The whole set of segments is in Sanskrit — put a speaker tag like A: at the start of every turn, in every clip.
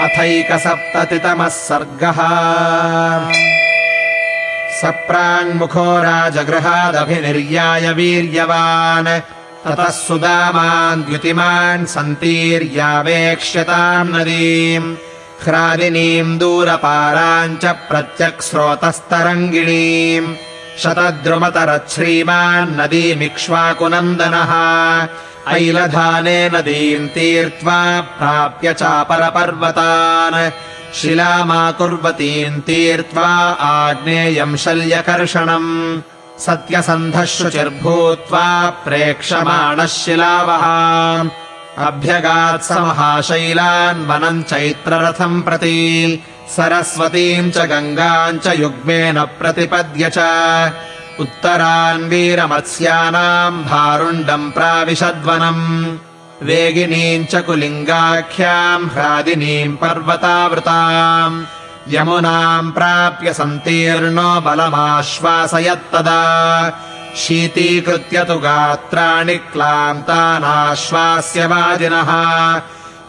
A: अथैकसप्ततितमः सर्गः। सप्राङ्मुखो राजगृहादभिनिर्याय वीर्यवान्। ततः सुदामान् द्युतिमान् सन्तीर्यावेक्ष्यताम् नदीम्। ह्रादिनीम् दूरपाराम् च प्रत्यक्स्रोतस्तरङ्गिणीम्। शतद्रुमतरच्छ्रीमान् नदीमिक्ष्वाकुनन्दनः ऐलधाने नदीम् तीर्त्वा प्राप्य चापरपर्वतान्। शिलामाकुर्वतीम् तीर्त्वा आग्नेयम् शल्यकर्षणम् सत्यसन्धः शुचिर्भूत्वा प्रेक्षमाणः शिलावः। अभ्यगात्स महाशैलान् वनम् चैत्ररथम् प्रति। सरस्वतीम् च गङ्गाम् च युग्मेन प्रतिपद्य च उत्तरान् वीरमत्स्यानाम् भारुण्डम् प्राविशद्वनम्। वेगिनीम् च कुलिङ्गाख्याम् ह्रादिनीम् पर्वतावृताम्। यमुनाम् प्राप्य सन्तीर्णो बलमाश्वासयत्तदा। शीतीकृत्य तु गात्राणि क्लान्तानाश्वास्य वाजिनः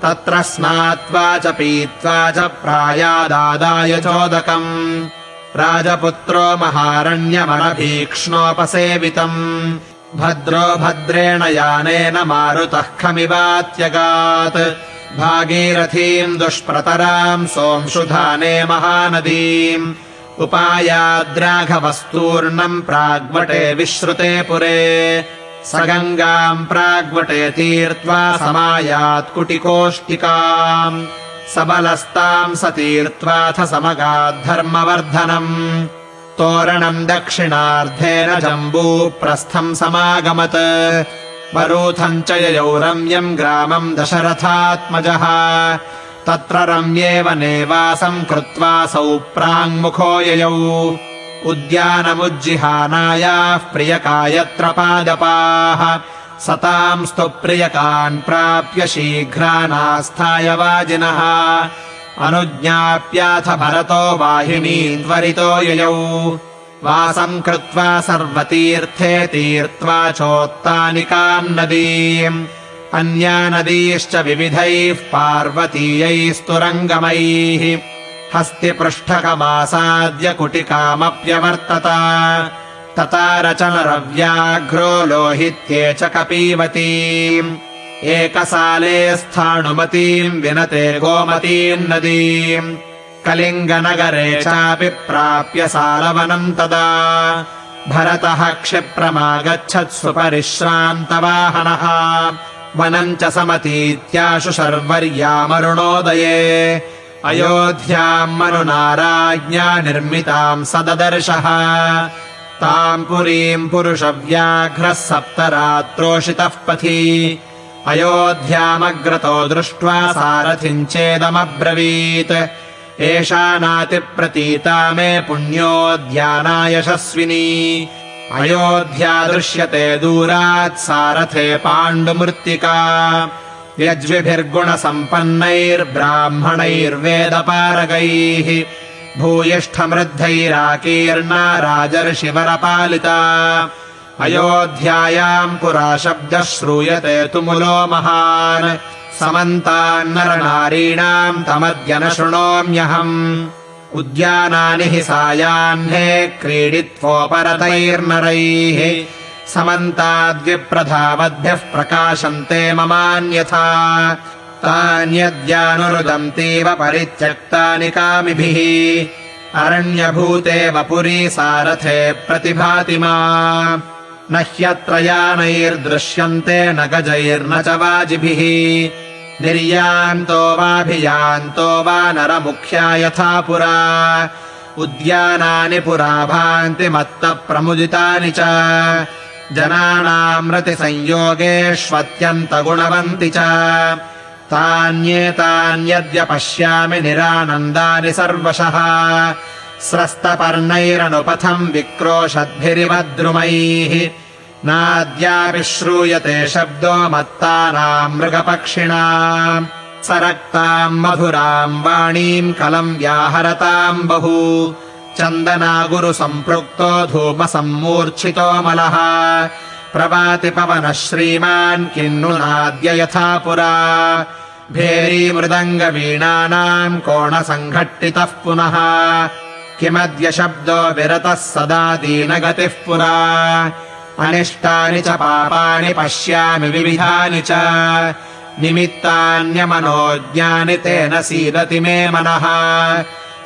A: तत्र स्नात्वा च पीत्वा च प्रायादादाय चोदकम् राजपुत्रो महारण्यमनभीक्ष्णोपसेवितम्। भद्रो भद्रेण यानेन मारुतः खमिवात्यगात्। भागीरथीम् दुष्प्रतराम् सोंशुधाने महानदीम्। उपायाद्राघवस्तूर्णम् प्राग्वटे विश्रुते पुरे। स गङ्गाम् प्राग्वटे तीर्त्वा समायात् कुटिकोष्टिकाम् सबलस्ताम् स तीर्त्वाथ समगाद्धर्मवर्धनम्। तोरणम् दक्षिणार्धेन जम्बूप्रस्थम् समागमत्। वरूथम् च ययौ रम्यम् ग्रामम् दशरथात्मजः। तत्र रम्येव नेवासम् कृत्वा सौ प्राङ्मुखो ययौ। उद्यानमुज्जिहानायाः प्रियकायत्र पादपाः सतांस्तु प्रियकान् प्राप्य शीघ्रानास्थाय वाजिनः। अनुज्ञाप्याथ भरतो वाहिनीम् त्वरितो ययौ। वासम् कृत्वा सर्वतीर्थे तीर्त्वा चोत्तानिकाम् नदीम्। अन्या नदीश्च विविधैः पार्वतीयैस्तुरङ्गमैः। हस्तिपृष्ठकमासाद्य कुटिकामप्यवर्तत ततारचनरव्याघ्रो लोहित्ये च कपीवतीम् एकसाले स्थाणुमतीम् विनते गोमतीम् नदीम् कलिङ्गनगरे चापि प्राप्य सालवनम् तदा भरतः क्षिप्रमागच्छत्सु परिश्रान्तवाहनः वनम् च समतीत्याशु शर्वर्यामरुणोदये। अयोध्याम् मनुनाराज्ञा निर्मिताम् सददर्शः पुरीम् पुरुषव्याघ्रः सप्तरात्रोषितः पथि। अयोध्यामग्रतो दृष्ट्वा सारथिम् चेदमब्रवीत्। एषा नातिप्रतीता मे पुण्योद्याना यशस्विनी अयोध्या दृश्यते दूरात् सारथे पाण्डुमृत्तिका यज्विभिर्गुणसम्पन्नैर्ब्राह्मणैर्वेदपारगैः भूयिष्ठमृद्धैराकीर्णा राजर्षिवरपालिता अयोध्यायाम् पुरा शब्दः श्रूयते तुमुलो महान्। समन्तान्नरनारीणाम् तमद्य न शृणोम्यहम्। उद्यानानि हि सायाह्ने क्रीडित्वोपरतैर्नरैः। समन्ताद्विप्रधावद्भ्यः प्रकाशन्ते ममान्यथा तान्यद्यानुरुदन्तीव परित्यक्तानि कामिभिः। अरण्यभूते वपुरी सारथे प्रतिभाति मा। न ह्यत्र यानैर्दृश्यन्ते न गजैर्न च वाजिभिः। निर्यान्तो वाभियान्तो वा नरमुख्या यथा पुरा। उद्यानानि पुरा भान्ति मत्तप्रमुदितानि च। जनानाम् रतिसंयोगेष्वत्यन्तगुणवन्ति च तान्येतान्यद्य पश्यामि निरानन्दानि सर्वशः। स्रस्तपर्णैरनुपथम् विक्रोशद्भिरिव द्रुमैः नाद्यापि श्रूयते शब्दो मत्तानाम् मृगपक्षिणाम्। सरक्ताम् मधुराम् वाणीम् कलम् व्याहरताम् बहु। चन्दना गुरुसम्पृक्तो धूमसम्मूर्च्छितो मलः प्रभाति पवनः श्रीमान् किन्नु नाद्य यथा पुरा। भेरीमृदङ्गवीणानाम् कोणसङ्घट्टितः पुनः। किमद्य शब्दो विरतः सदा दीनगतिः पुरा। अनिष्टानि च पापानि पश्यामि विविधानि च। निमित्तान्यमनोज्ञानि तेन सीदति मे मनः।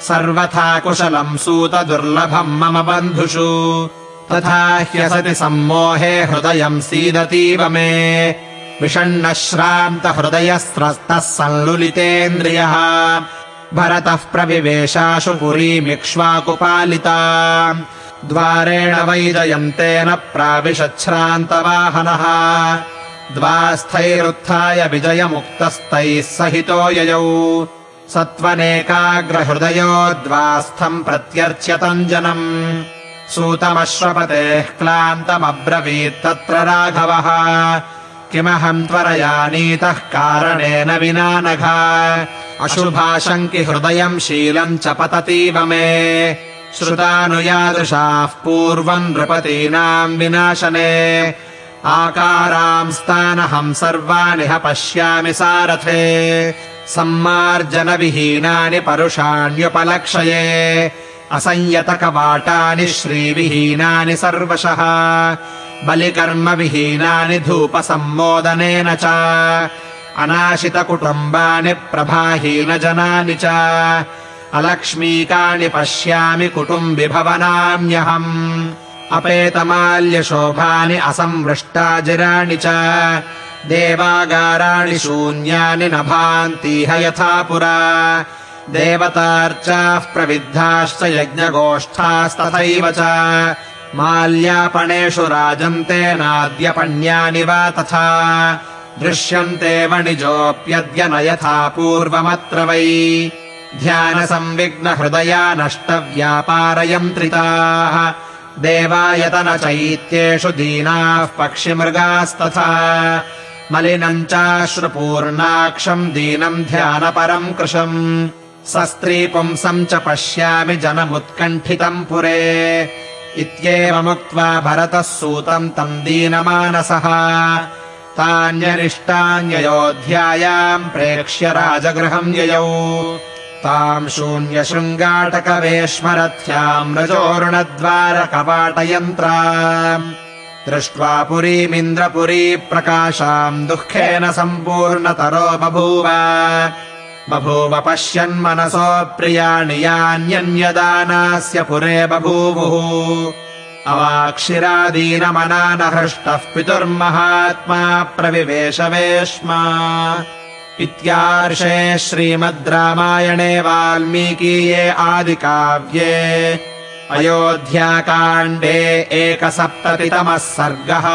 A: सर्वथा कुशलम् सूत दुर्लभम् मम बन्धुषु तथा ह्यसति सम्मोहे हृदयम् सीदतीव मे। विषण्णः श्रान्तहृदयस्रस्तः संलुलितेन्द्रियः। भरतः प्रविवेशाशु पुरीमिक्ष्वाकुपालिता। द्वारेण वैजयन्तेन प्राविशच्छ्रान्तवाहनः। द्वास्थैरुत्थाय विजयमुक्तस्तैः सहितो ययौ। सत्त्वनेकाग्रहृदयो द्वास्थम् प्रत्यर्च्यतम् सूतमश्वपतेः क्लान्तमब्रवीत्तत्र राघवः। किमहम् त्वरयानीतः कारणेन विना नघ। अशुभाशङ्कि हृदयम् शीलम् च पततीव मे। श्रुतानुयादृशाः पूर्वम् नृपतीनाम् विनाशने। आकारांस्तानहम् सर्वाणि ह पश्यामि सारथे। सम्मार्जनविहीनानि परुषाण्युपलक्षये असंयतकवाटानि श्रीविहीनानि सर्वशः। बलिकर्मविहीनानि धूपसम्मोदनेन च। अनाशितकुटुम्बानि प्रभाहीनजनानि च। अलक्ष्मीकानि पश्यामि कुटुम्बिभवनाम्यहम्। अपेतमाल्यशोभानि असंवृष्टाजिराणि च। देवागाराणि शून्यानि न भान्तीह यथा पुरा देवतार्चाः प्रविद्धाश्च यज्ञगोष्ठास्तथैव च माल्यापणेषु राजन्ते नाद्यपण्यानि वा तथा दृश्यन्ते वणिजोऽप्यद्य न यथा पूर्वमत्र वै ध्यानसंविघ्नहृदया नष्टव्यापारयन्त्रिताः देवायतनचैत्येषु दीनाः पक्षिमृगास्तथा मलिनम् चाश्रुपूर्णाक्षम् दीनम् ध्यानपरम् कृशम् सस्त्रीपुंसम् च पश्यामि जनमुत्कण्ठितम् पुरे। इत्येवमुक्त्वा भरतः सूतम् तम् दीनमानसः। तान्यनिष्टान्ययोध्यायाम् प्रेक्ष्य राजगृहम् ययौ। ताम् शून्यशृङ्गाटकवेश्मरथ्याम् रजोरुणद्वारकपाटयन्त्रा। दृष्ट्वा पुरीमिन्द्रपुरी प्रकाशाम् दुःखेन सम्पूर्णतरो बभूव बभूव पश्यन्मनसो प्रियाणि यान्यन्यदानास्य पुरे बभूवुः। अवाक्षिरादीनमना न हृष्टः पितुर्महात्मा प्रविवेशवेश्मा। इत्यार्षे श्रीमद् रामायणे वाल्मीकीये आदिकाव्ये। अयोध्याकाण्डे एकसप्ततितमः सर्गः